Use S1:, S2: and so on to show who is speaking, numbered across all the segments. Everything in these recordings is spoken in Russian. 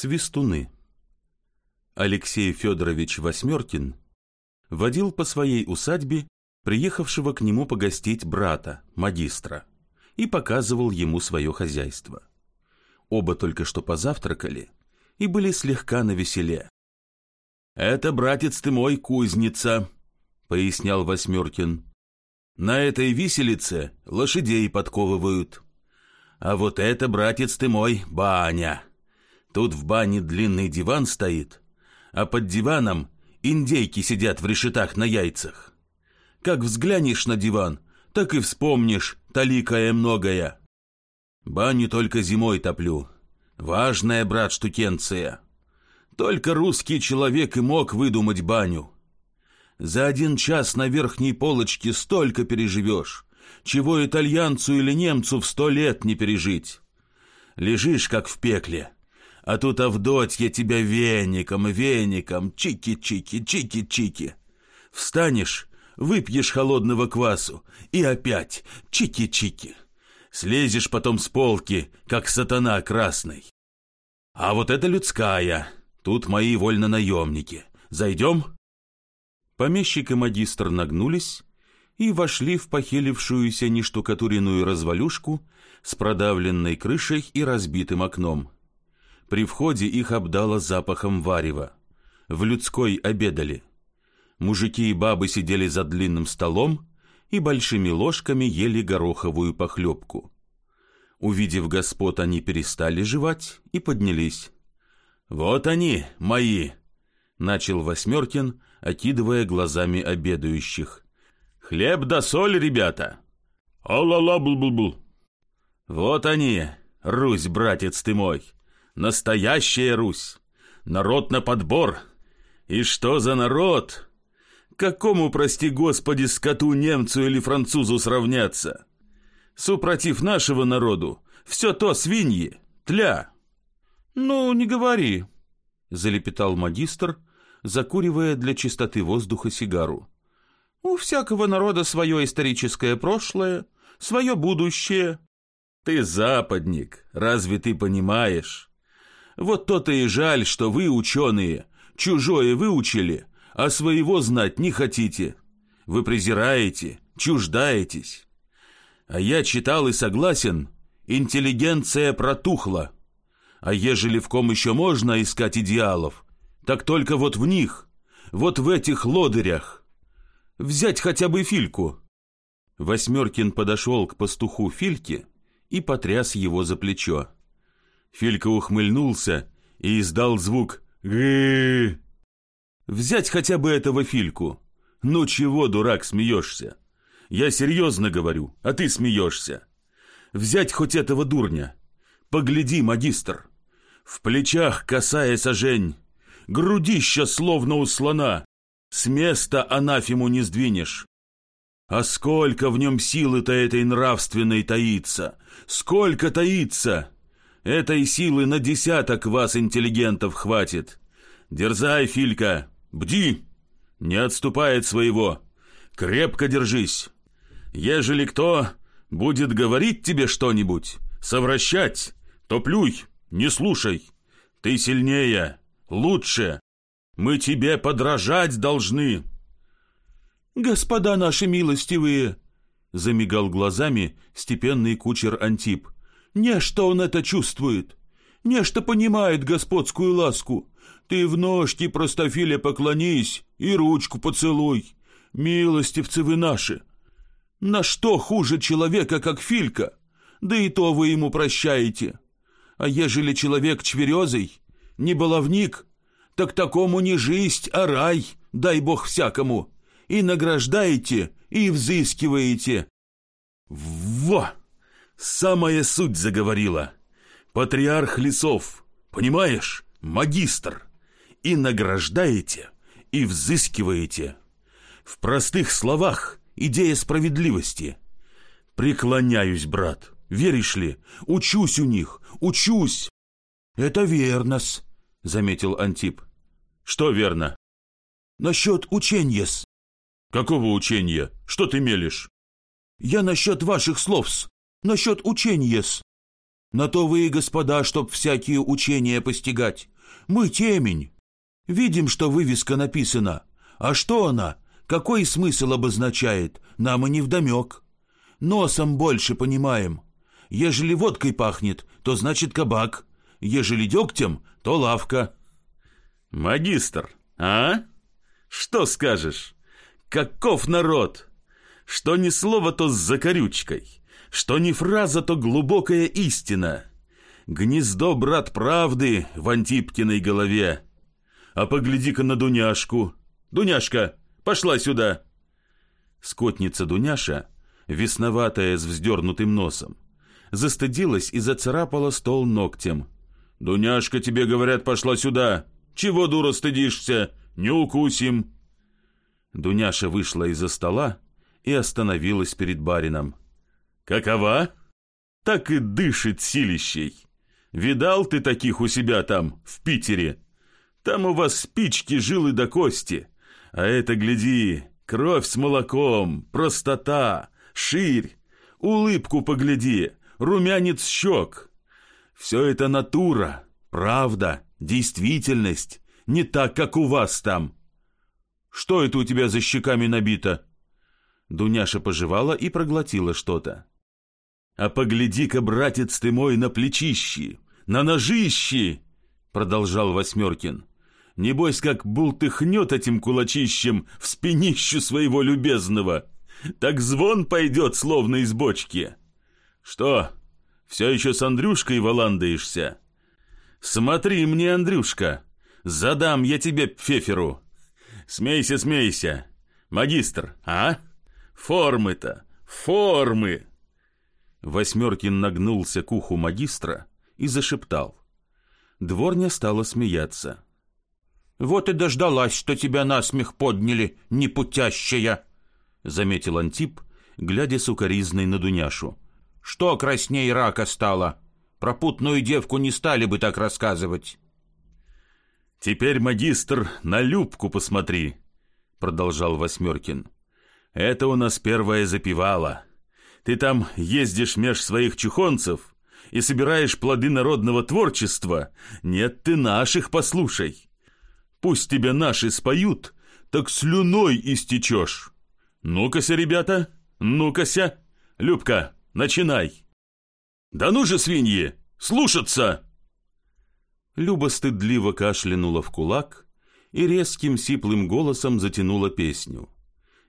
S1: Свистуны. Алексей Федорович Восьмеркин водил по своей усадьбе приехавшего к нему погостить брата, магистра, и показывал ему свое хозяйство. Оба только что позавтракали и были слегка навеселе. «Это, братец ты мой, кузница», — пояснял Восьмеркин. «На этой виселице лошадей подковывают. А вот это, братец ты мой, баня». Тут в бане длинный диван стоит, а под диваном индейки сидят в решетах на яйцах. Как взглянешь на диван, так и вспомнишь таликое многое. Баню только зимой топлю. Важная, брат, штукенция. Только русский человек и мог выдумать баню. За один час на верхней полочке столько переживешь, чего итальянцу или немцу в сто лет не пережить. Лежишь, как в пекле, а тут Авдотья тебя веником, веником, чики-чики, чики-чики. Встанешь, выпьешь холодного квасу и опять чики-чики. Слезешь потом с полки, как сатана красный. А вот это людская, тут мои вольнонаемники. Зайдем? Помещик и магистр нагнулись и вошли в похилившуюся нештукатуренную развалюшку с продавленной крышей и разбитым окном. При входе их обдало запахом варева. В людской обедали. Мужики и бабы сидели за длинным столом и большими ложками ели гороховую похлебку. Увидев господ, они перестали жевать и поднялись. «Вот они, мои!» — начал Восьмеркин, окидывая глазами обедающих. «Хлеб да соль, ребята!» «Алла-ла-бл-бл-бл!» «Вот они, Русь, братец ты мой!» Настоящая Русь. Народ на подбор. И что за народ? Какому, прости господи, скоту немцу или французу сравняться? Супротив нашего народу все то свиньи, тля. Ну, не говори, залепетал магистр, закуривая для чистоты воздуха сигару. У всякого народа свое историческое прошлое, свое будущее. Ты западник, разве ты понимаешь? Вот то-то и жаль, что вы, ученые, чужое выучили, а своего знать не хотите. Вы презираете, чуждаетесь. А я читал и согласен, интеллигенция протухла. А ежели в ком еще можно искать идеалов, так только вот в них, вот в этих лодырях. Взять хотя бы Фильку. Восьмеркин подошел к пастуху Фильке и потряс его за плечо. Филька ухмыльнулся и издал звук «гы». Взять хотя бы этого Фильку. Ну чего, дурак, смеешься? Я серьезно говорю, а ты смеешься. Взять хоть этого дурня. Погляди, магистр. В плечах косая сажень, грудища словно у слона. С места анафему не сдвинешь. А сколько в нем силы-то этой нравственной таится! Сколько таится! Этой силы на десяток вас, интеллигентов, хватит. Дерзай, Филька, бди, не отступай от своего. Крепко держись. Ежели кто будет говорить тебе что-нибудь, совращать, то плюй, не слушай. Ты сильнее, лучше. Мы тебе подражать должны. Господа наши милостивые, замигал глазами степенный кучер Антип. Нечто он это чувствует. Нечто понимает господскую ласку. Ты в ножки простофиле поклонись и ручку поцелуй. Милостивцы вы наши. На что хуже человека, как Филька? Да и то вы ему прощаете. А ежели человек чверезый, не баловник, так такому не жизнь, а рай, дай бог всякому. И награждаете, и взыскиваете. Во! Самая суть заговорила. Патриарх лесов, понимаешь, магистр. И награждаете, и взыскиваете. В простых словах идея справедливости. Преклоняюсь, брат, веришь ли, учусь у них, учусь. Это верно-с, заметил Антип. Что верно? Насчет ученья-с. Какого учения? Что ты мелешь? Я насчет ваших слов-с насчет учения-с.
S2: На то вы господа, чтоб всякие учения постигать. Мы темень. Видим, что вывеска написана. А что она? Какой смысл обозначает? Нам и не вдомек. Носом больше понимаем. Ежели водкой пахнет, то значит кабак. Ежели дегтем, то лавка.
S1: Магистр, а? Что скажешь? Каков народ? Что ни слово, то с закорючкой. Что ни фраза, то глубокая истина. Гнездо, брат, правды в Антипкиной голове. А погляди-ка на Дуняшку. Дуняшка, пошла сюда. Скотница Дуняша, весноватая с вздернутым носом, застыдилась и зацарапала стол ногтем. «Дуняшка, тебе говорят, пошла сюда! Чего, дура, стыдишься? Не укусим!» Дуняша вышла из-за стола и остановилась перед барином. «Какова?» «Так и дышит силищей. Видал ты таких у себя там, в Питере? Там у вас спички, жилы до кости. А это, гляди, кровь с молоком, простота, ширь. Улыбку погляди, румянец щек. Все это натура, правда, действительность, не так, как у вас там. Что это у тебя за щеками набито?» Дуняша пожевала и проглотила что-то. «А погляди-ка, братец ты мой, на плечищи, на ножищи!» Продолжал Восьмеркин. «Небось, как бултыхнет этим кулачищем в спинищу своего любезного, так звон пойдет, словно из бочки. Что, все еще с Андрюшкой валандаешься? Смотри мне, Андрюшка, задам я тебе пфеферу. Смейся, смейся. Магистр, а?» Формы-то! Формы!» Восьмеркин нагнулся к уху магистра и зашептал. Дворня стала смеяться.
S2: «Вот и дождалась, что тебя насмех подняли, непутящая!» Заметил Антип, глядя сукоризной на Дуняшу. «Что красней рака стало? Про путную девку не стали бы так рассказывать!»
S1: «Теперь, магистр, на Любку посмотри!» Продолжал Восьмеркин. Это у нас первое запевало. Ты там ездишь меж своих чухонцев и собираешь плоды народного творчества. Нет, ты наших послушай. Пусть тебя наши споют, так слюной истечешь. Ну-кася, ребята, ну-кася. Любка, начинай. Да ну же, свиньи, слушаться! Люба стыдливо кашлянула в кулак и резким сиплым голосом затянула песню.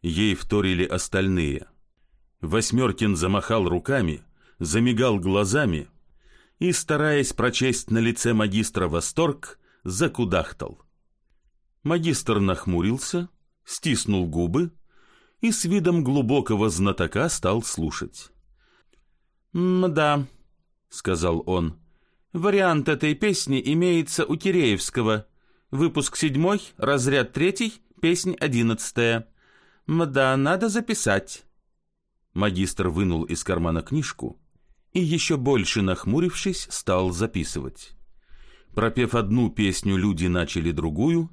S1: Ей вторили остальные. Восьмеркин замахал руками, замигал глазами и, стараясь прочесть на лице магистра восторг, закудахтал. Магистр нахмурился, стиснул губы и с видом глубокого знатока стал слушать.
S2: «М-да», — сказал он, — «вариант этой песни имеется у Киреевского. Выпуск седьмой, разряд третий, песнь одиннадцатая. «Мда, надо записать».
S1: Магистр вынул из кармана книжку и, еще больше нахмурившись, стал записывать. Пропев одну песню, люди начали другую,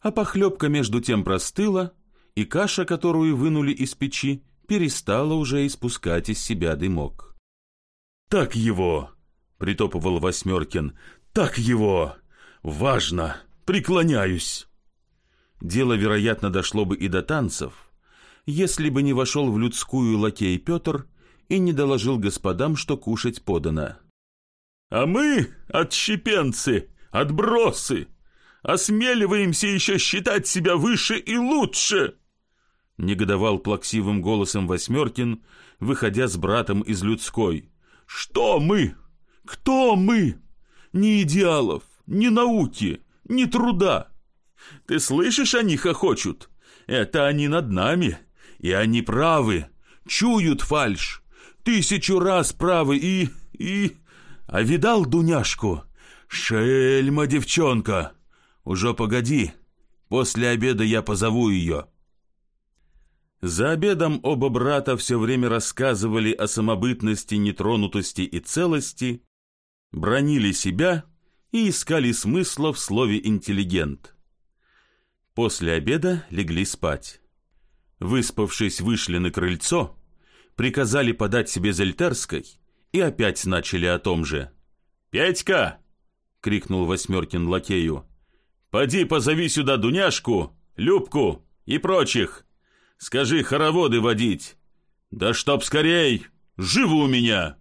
S1: а похлебка между тем простыла, и каша, которую вынули из печи, перестала уже испускать из себя дымок. «Так его!» — притопывал Восьмеркин. «Так его! Важно! Преклоняюсь!» Дело, вероятно, дошло бы и до танцев, если бы не вошел в людскую лакей Петр и не доложил господам, что кушать подано. «А мы, отщепенцы, отбросы, осмеливаемся еще считать себя выше и лучше!» Негодовал плаксивым голосом Восьмеркин, выходя с братом из людской. «Что мы? Кто мы? Ни идеалов, ни науки, ни труда!» Ты слышишь, они хохочут? Это они над нами, и они правы, чуют фальшь, тысячу раз правы и... и... А видал Дуняшку? Шельма девчонка! Уже погоди, после обеда я позову ее. За обедом оба брата все время рассказывали о самобытности, нетронутости и целости, бронили себя и искали смысла в слове «интеллигент». После обеда легли спать. Выспавшись, вышли на крыльцо, приказали подать себе зельтерской и опять начали о том же. «Петька!» — крикнул Восьмеркин лакею. «Поди позови сюда Дуняшку, Любку и прочих. Скажи хороводы водить. Да чтоб скорей, живу у меня!»